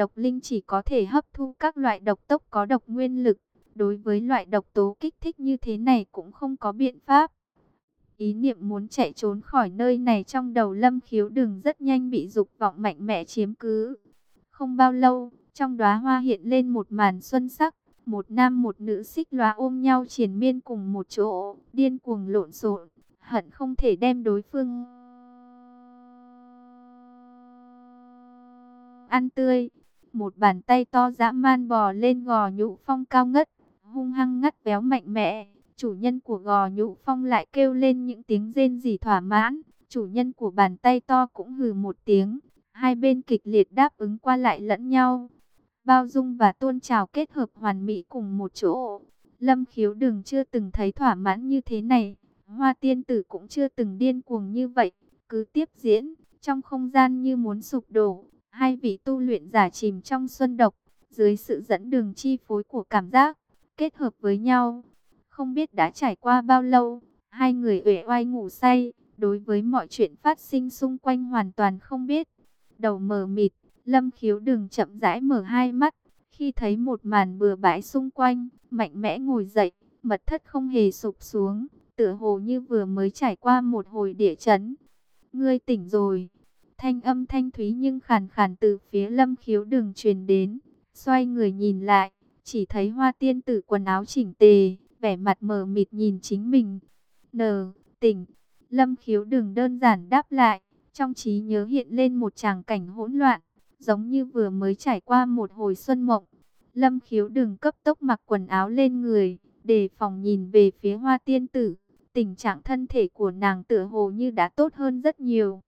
Độc linh chỉ có thể hấp thu các loại độc tốc có độc nguyên lực. Đối với loại độc tố kích thích như thế này cũng không có biện pháp. Ý niệm muốn chạy trốn khỏi nơi này trong đầu lâm khiếu đường rất nhanh bị dục vọng mạnh mẽ chiếm cứ. Không bao lâu, trong đóa hoa hiện lên một màn xuân sắc. Một nam một nữ xích lóa ôm nhau triển miên cùng một chỗ, điên cuồng lộn xộn, hận không thể đem đối phương ăn tươi. Một bàn tay to dã man bò lên gò nhũ phong cao ngất, hung hăng ngắt béo mạnh mẽ. Chủ nhân của gò nhũ phong lại kêu lên những tiếng rên rỉ thỏa mãn. Chủ nhân của bàn tay to cũng hừ một tiếng. Hai bên kịch liệt đáp ứng qua lại lẫn nhau. Bao dung và tôn trào kết hợp hoàn mỹ cùng một chỗ. Lâm khiếu đừng chưa từng thấy thỏa mãn như thế này. Hoa tiên tử cũng chưa từng điên cuồng như vậy. Cứ tiếp diễn, trong không gian như muốn sụp đổ. Hai vị tu luyện giả chìm trong xuân độc. Dưới sự dẫn đường chi phối của cảm giác, kết hợp với nhau. Không biết đã trải qua bao lâu, hai người uể oai ngủ say. Đối với mọi chuyện phát sinh xung quanh hoàn toàn không biết đầu mờ mịt, Lâm Khiếu đừng chậm rãi mở hai mắt, khi thấy một màn bừa bãi xung quanh, mạnh mẽ ngồi dậy, mật thất không hề sụp xuống, tựa hồ như vừa mới trải qua một hồi địa chấn. Ngươi tỉnh rồi. Thanh âm thanh thúy nhưng khàn khàn từ phía Lâm Khiếu đường truyền đến, xoay người nhìn lại, chỉ thấy Hoa Tiên tử quần áo chỉnh tề, vẻ mặt mờ mịt nhìn chính mình. Nờ, tỉnh. Lâm Khiếu đường đơn giản đáp lại, trong trí nhớ hiện lên một tràng cảnh hỗn loạn, giống như vừa mới trải qua một hồi xuân mộng. Lâm khiếu đường cấp tốc mặc quần áo lên người, để phòng nhìn về phía hoa tiên tử. Tình trạng thân thể của nàng tựa hồ như đã tốt hơn rất nhiều.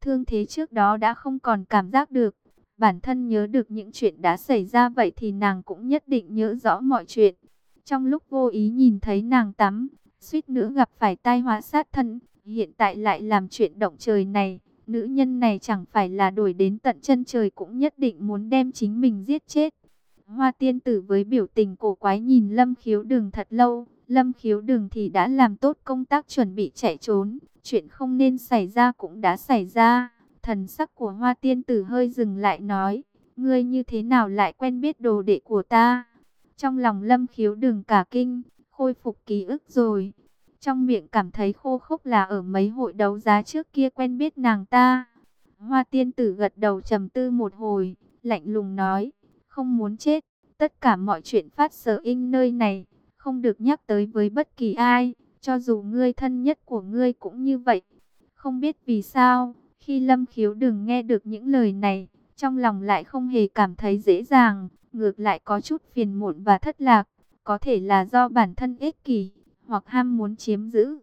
Thương thế trước đó đã không còn cảm giác được. Bản thân nhớ được những chuyện đã xảy ra vậy thì nàng cũng nhất định nhớ rõ mọi chuyện. Trong lúc vô ý nhìn thấy nàng tắm, suýt nữa gặp phải tai họa sát thân, hiện tại lại làm chuyện động trời này. Nữ nhân này chẳng phải là đổi đến tận chân trời cũng nhất định muốn đem chính mình giết chết. Hoa tiên tử với biểu tình cổ quái nhìn lâm khiếu đường thật lâu. Lâm khiếu đường thì đã làm tốt công tác chuẩn bị chạy trốn. Chuyện không nên xảy ra cũng đã xảy ra. Thần sắc của hoa tiên tử hơi dừng lại nói. Ngươi như thế nào lại quen biết đồ đệ của ta? Trong lòng lâm khiếu đường cả kinh, khôi phục ký ức rồi. Trong miệng cảm thấy khô khốc là ở mấy hội đấu giá trước kia quen biết nàng ta. Hoa tiên tử gật đầu trầm tư một hồi, lạnh lùng nói, không muốn chết. Tất cả mọi chuyện phát sở in nơi này, không được nhắc tới với bất kỳ ai, cho dù ngươi thân nhất của ngươi cũng như vậy. Không biết vì sao, khi Lâm Khiếu đừng nghe được những lời này, trong lòng lại không hề cảm thấy dễ dàng, ngược lại có chút phiền muộn và thất lạc, có thể là do bản thân ích kỷ, hoặc ham muốn chiếm giữ.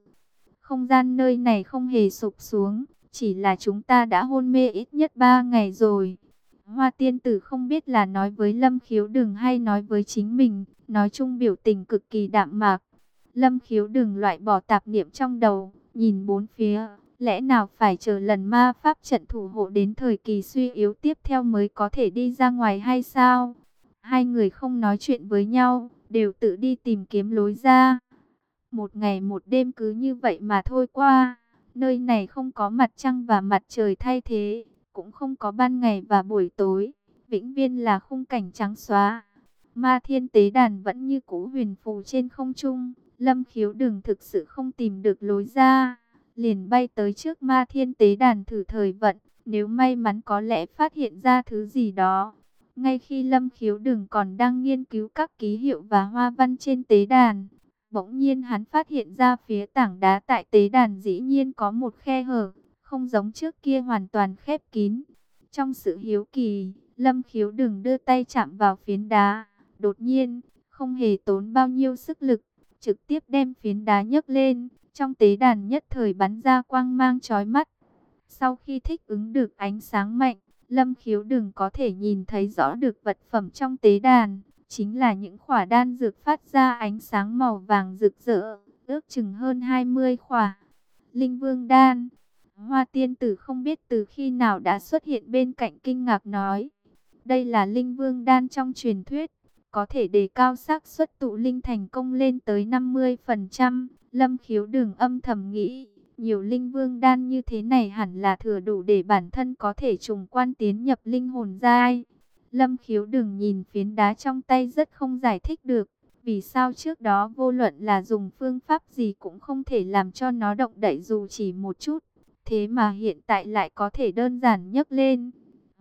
Không gian nơi này không hề sụp xuống, chỉ là chúng ta đã hôn mê ít nhất 3 ngày rồi. Hoa tiên tử không biết là nói với Lâm Khiếu Đừng hay nói với chính mình, nói chung biểu tình cực kỳ đạm mạc. Lâm Khiếu Đừng loại bỏ tạp niệm trong đầu, nhìn bốn phía, lẽ nào phải chờ lần ma pháp trận thủ hộ đến thời kỳ suy yếu tiếp theo mới có thể đi ra ngoài hay sao? Hai người không nói chuyện với nhau, đều tự đi tìm kiếm lối ra. Một ngày một đêm cứ như vậy mà thôi qua, nơi này không có mặt trăng và mặt trời thay thế cũng không có ban ngày và buổi tối, vĩnh viên là khung cảnh trắng xóa. Ma thiên tế đàn vẫn như cũ huyền phù trên không trung, lâm khiếu đừng thực sự không tìm được lối ra, liền bay tới trước ma thiên tế đàn thử thời vận, nếu may mắn có lẽ phát hiện ra thứ gì đó. Ngay khi lâm khiếu đừng còn đang nghiên cứu các ký hiệu và hoa văn trên tế đàn, bỗng nhiên hắn phát hiện ra phía tảng đá tại tế đàn dĩ nhiên có một khe hở không giống trước kia hoàn toàn khép kín. Trong sự hiếu kỳ, Lâm Khiếu đừng đưa tay chạm vào phiến đá. Đột nhiên, không hề tốn bao nhiêu sức lực, trực tiếp đem phiến đá nhấc lên. Trong tế đàn nhất thời bắn ra quang mang chói mắt. Sau khi thích ứng được ánh sáng mạnh, Lâm Khiếu đừng có thể nhìn thấy rõ được vật phẩm trong tế đàn. Chính là những khỏa đan dược phát ra ánh sáng màu vàng rực rỡ, ước chừng hơn 20 khỏa. Linh Vương Đan Hoa tiên tử không biết từ khi nào đã xuất hiện bên cạnh kinh ngạc nói. Đây là linh vương đan trong truyền thuyết, có thể đề cao xác suất tụ linh thành công lên tới 50%. Lâm khiếu đường âm thầm nghĩ, nhiều linh vương đan như thế này hẳn là thừa đủ để bản thân có thể trùng quan tiến nhập linh hồn giai. Lâm khiếu đường nhìn phiến đá trong tay rất không giải thích được. Vì sao trước đó vô luận là dùng phương pháp gì cũng không thể làm cho nó động đậy dù chỉ một chút. Thế mà hiện tại lại có thể đơn giản nhấc lên.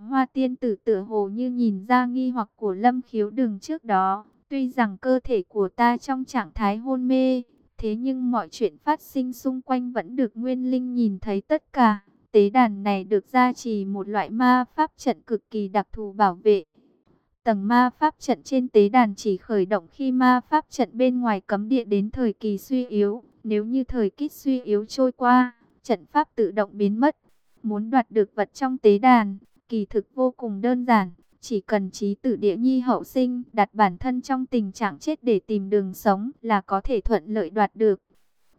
Hoa tiên tử tựa hồ như nhìn ra nghi hoặc của lâm khiếu đường trước đó. Tuy rằng cơ thể của ta trong trạng thái hôn mê, thế nhưng mọi chuyện phát sinh xung quanh vẫn được Nguyên Linh nhìn thấy tất cả. Tế đàn này được gia trì một loại ma pháp trận cực kỳ đặc thù bảo vệ. Tầng ma pháp trận trên tế đàn chỉ khởi động khi ma pháp trận bên ngoài cấm địa đến thời kỳ suy yếu. Nếu như thời kích suy yếu trôi qua, trận pháp tự động biến mất. Muốn đoạt được vật trong tế đàn, kỳ thực vô cùng đơn giản. Chỉ cần trí tử địa nhi hậu sinh đặt bản thân trong tình trạng chết để tìm đường sống là có thể thuận lợi đoạt được.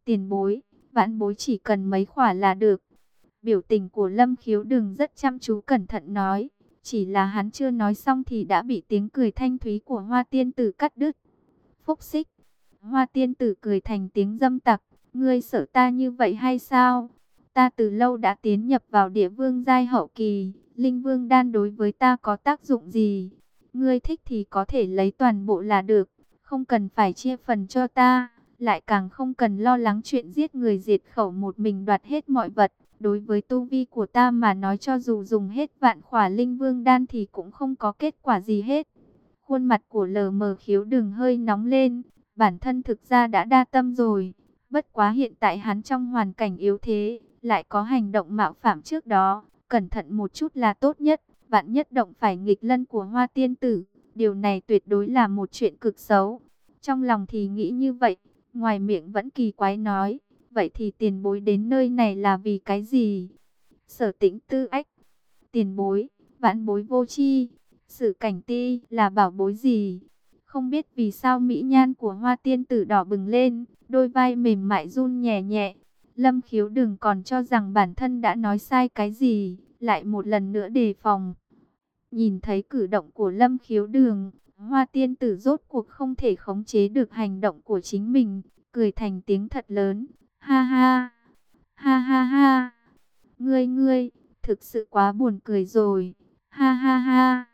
Tiền bối, vãn bối chỉ cần mấy khỏa là được. Biểu tình của Lâm Khiếu Đừng rất chăm chú cẩn thận nói. Chỉ là hắn chưa nói xong thì đã bị tiếng cười thanh thúy của Hoa Tiên Tử cắt đứt. Phúc xích. Hoa Tiên Tử cười thành tiếng dâm tặc. Ngươi sợ ta như vậy hay sao? Ta từ lâu đã tiến nhập vào địa vương giai hậu kỳ. Linh vương đan đối với ta có tác dụng gì? Ngươi thích thì có thể lấy toàn bộ là được. Không cần phải chia phần cho ta. Lại càng không cần lo lắng chuyện giết người diệt khẩu một mình đoạt hết mọi vật. Đối với tu vi của ta mà nói cho dù dùng hết vạn khỏa linh vương đan thì cũng không có kết quả gì hết. Khuôn mặt của lờ mờ khiếu đừng hơi nóng lên. Bản thân thực ra đã đa tâm rồi. Bất quá hiện tại hắn trong hoàn cảnh yếu thế, lại có hành động mạo phạm trước đó, cẩn thận một chút là tốt nhất, vạn nhất động phải nghịch lân của hoa tiên tử, Điều này tuyệt đối là một chuyện cực xấu. Trong lòng thì nghĩ như vậy, ngoài miệng vẫn kỳ quái nói, vậy thì tiền bối đến nơi này là vì cái gì? Sở tĩnh tư ách, tiền bối, vãn bối vô chi, sự cảnh ti là bảo bối gì? Không biết vì sao mỹ nhan của hoa tiên tử đỏ bừng lên, đôi vai mềm mại run nhẹ nhẹ. Lâm khiếu đừng còn cho rằng bản thân đã nói sai cái gì, lại một lần nữa đề phòng. Nhìn thấy cử động của Lâm khiếu đường, hoa tiên tử rốt cuộc không thể khống chế được hành động của chính mình, cười thành tiếng thật lớn. Ha ha, ha ha ha, ngươi ngươi, thực sự quá buồn cười rồi. Ha ha ha,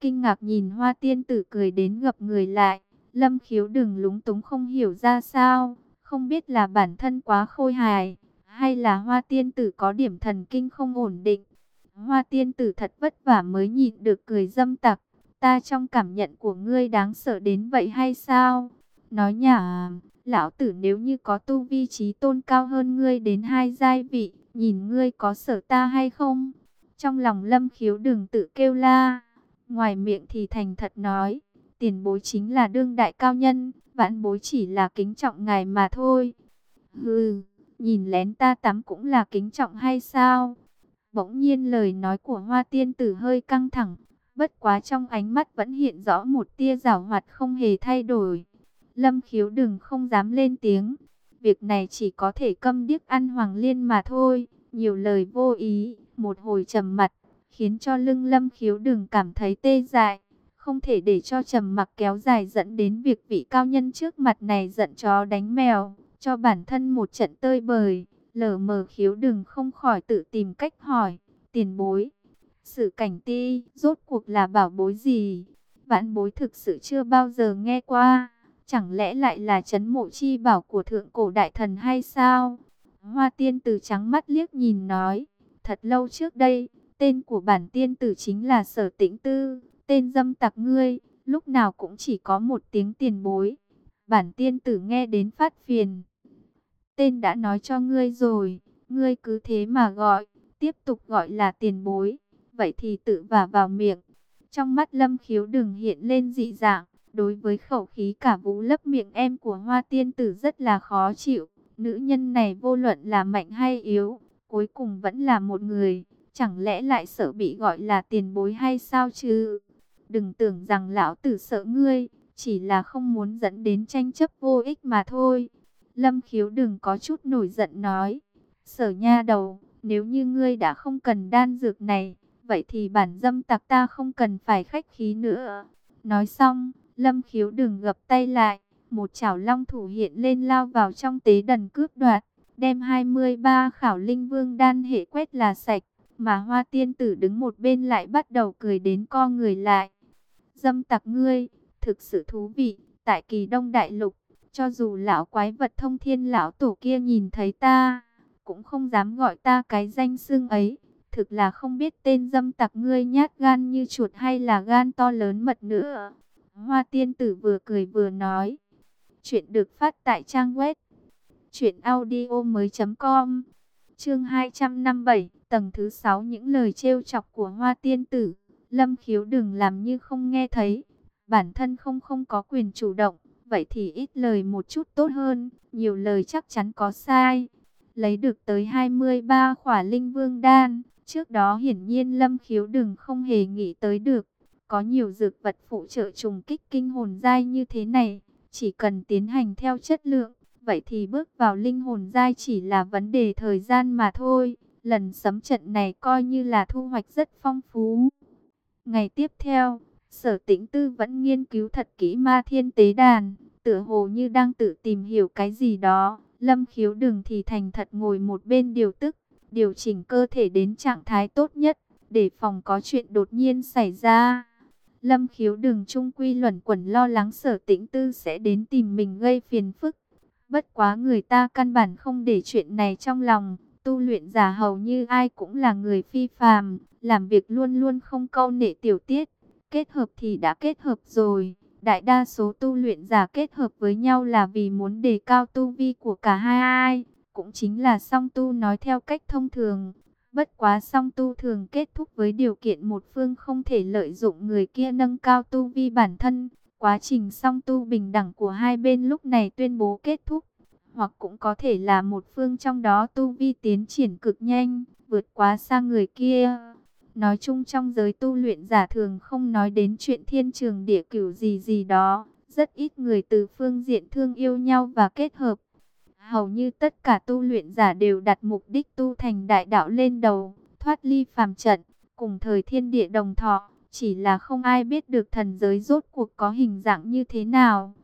kinh ngạc nhìn hoa tiên tử cười đến ngập người lại. Lâm khiếu đường lúng túng không hiểu ra sao, không biết là bản thân quá khôi hài, hay là hoa tiên tử có điểm thần kinh không ổn định. Hoa tiên tử thật vất vả mới nhịn được cười dâm tặc. Ta trong cảm nhận của ngươi đáng sợ đến vậy hay sao? Nói nhả, lão tử nếu như có tu vi trí tôn cao hơn ngươi đến hai giai vị, nhìn ngươi có sợ ta hay không? Trong lòng lâm khiếu đừng tự kêu la, ngoài miệng thì thành thật nói, tiền bối chính là đương đại cao nhân, vãn bối chỉ là kính trọng ngài mà thôi. Hừ, nhìn lén ta tắm cũng là kính trọng hay sao? Bỗng nhiên lời nói của hoa tiên tử hơi căng thẳng, bất quá trong ánh mắt vẫn hiện rõ một tia rào hoạt không hề thay đổi. Lâm khiếu đừng không dám lên tiếng, việc này chỉ có thể câm điếc ăn hoàng liên mà thôi, nhiều lời vô ý, một hồi trầm mặt, khiến cho lưng lâm khiếu đừng cảm thấy tê dại. Không thể để cho trầm mặc kéo dài dẫn đến việc vị cao nhân trước mặt này giận chó đánh mèo, cho bản thân một trận tơi bời. Lờ mờ khiếu đừng không khỏi tự tìm cách hỏi, tiền bối. Sự cảnh ti, rốt cuộc là bảo bối gì? Vãn bối thực sự chưa bao giờ nghe qua. Chẳng lẽ lại là chấn mộ chi bảo của thượng cổ đại thần hay sao? Hoa tiên tử trắng mắt liếc nhìn nói. Thật lâu trước đây, tên của bản tiên tử chính là sở tĩnh tư. Tên dâm tặc ngươi, lúc nào cũng chỉ có một tiếng tiền bối. Bản tiên tử nghe đến phát phiền. Tên đã nói cho ngươi rồi, ngươi cứ thế mà gọi, tiếp tục gọi là tiền bối. Vậy thì tự vả vào miệng. Trong mắt lâm khiếu đừng hiện lên dị dạng. Đối với khẩu khí cả vũ lấp miệng em của hoa tiên tử rất là khó chịu. Nữ nhân này vô luận là mạnh hay yếu, cuối cùng vẫn là một người. Chẳng lẽ lại sợ bị gọi là tiền bối hay sao chứ? Đừng tưởng rằng lão tử sợ ngươi, chỉ là không muốn dẫn đến tranh chấp vô ích mà thôi. Lâm khiếu đừng có chút nổi giận nói. Sở nha đầu, nếu như ngươi đã không cần đan dược này, vậy thì bản dâm tặc ta không cần phải khách khí nữa. Nói xong, lâm khiếu đừng gập tay lại, một chảo long thủ hiện lên lao vào trong tế đần cướp đoạt, đem 23 khảo linh vương đan hệ quét là sạch, mà hoa tiên tử đứng một bên lại bắt đầu cười đến co người lại. Dâm tặc ngươi, thực sự thú vị, tại kỳ đông đại lục, cho dù lão quái vật thông thiên lão tổ kia nhìn thấy ta, cũng không dám gọi ta cái danh xưng ấy. Thực là không biết tên dâm tặc ngươi nhát gan như chuột hay là gan to lớn mật nữa. Hoa tiên tử vừa cười vừa nói. Chuyện được phát tại trang web. Chuyện audio mới com. Chương 257, tầng thứ 6 những lời trêu chọc của hoa tiên tử. Lâm khiếu đừng làm như không nghe thấy. Bản thân không không có quyền chủ động vậy thì ít lời một chút tốt hơn, nhiều lời chắc chắn có sai. Lấy được tới 23 khỏa linh vương đan, trước đó hiển nhiên lâm khiếu đừng không hề nghĩ tới được. Có nhiều dược vật phụ trợ trùng kích kinh hồn dai như thế này, chỉ cần tiến hành theo chất lượng, vậy thì bước vào linh hồn dai chỉ là vấn đề thời gian mà thôi. Lần sấm trận này coi như là thu hoạch rất phong phú. Ngày tiếp theo, Sở tĩnh tư vẫn nghiên cứu thật kỹ ma thiên tế đàn, tựa hồ như đang tự tìm hiểu cái gì đó. Lâm khiếu đừng thì thành thật ngồi một bên điều tức, điều chỉnh cơ thể đến trạng thái tốt nhất, để phòng có chuyện đột nhiên xảy ra. Lâm khiếu đừng trung quy luẩn quẩn lo lắng sở tĩnh tư sẽ đến tìm mình gây phiền phức. Bất quá người ta căn bản không để chuyện này trong lòng, tu luyện giả hầu như ai cũng là người phi phàm, làm việc luôn luôn không câu nệ tiểu tiết. Kết hợp thì đã kết hợp rồi. Đại đa số tu luyện giả kết hợp với nhau là vì muốn đề cao tu vi của cả hai ai. Cũng chính là song tu nói theo cách thông thường. Bất quá song tu thường kết thúc với điều kiện một phương không thể lợi dụng người kia nâng cao tu vi bản thân. Quá trình song tu bình đẳng của hai bên lúc này tuyên bố kết thúc. Hoặc cũng có thể là một phương trong đó tu vi tiến triển cực nhanh, vượt quá xa người kia. Nói chung trong giới tu luyện giả thường không nói đến chuyện thiên trường địa cửu gì gì đó. Rất ít người từ phương diện thương yêu nhau và kết hợp. Hầu như tất cả tu luyện giả đều đặt mục đích tu thành đại đạo lên đầu, thoát ly phàm trận, cùng thời thiên địa đồng thọ. Chỉ là không ai biết được thần giới rốt cuộc có hình dạng như thế nào.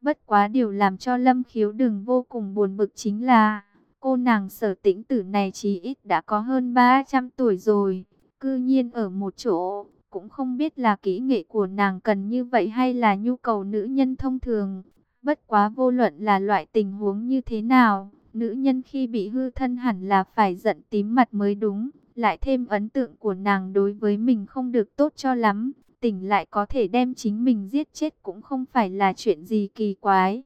Bất quá điều làm cho Lâm Khiếu đừng vô cùng buồn bực chính là cô nàng sở tĩnh tử này chỉ ít đã có hơn 300 tuổi rồi. Cư nhiên ở một chỗ, cũng không biết là kỹ nghệ của nàng cần như vậy hay là nhu cầu nữ nhân thông thường. Bất quá vô luận là loại tình huống như thế nào, nữ nhân khi bị hư thân hẳn là phải giận tím mặt mới đúng. Lại thêm ấn tượng của nàng đối với mình không được tốt cho lắm, tỉnh lại có thể đem chính mình giết chết cũng không phải là chuyện gì kỳ quái.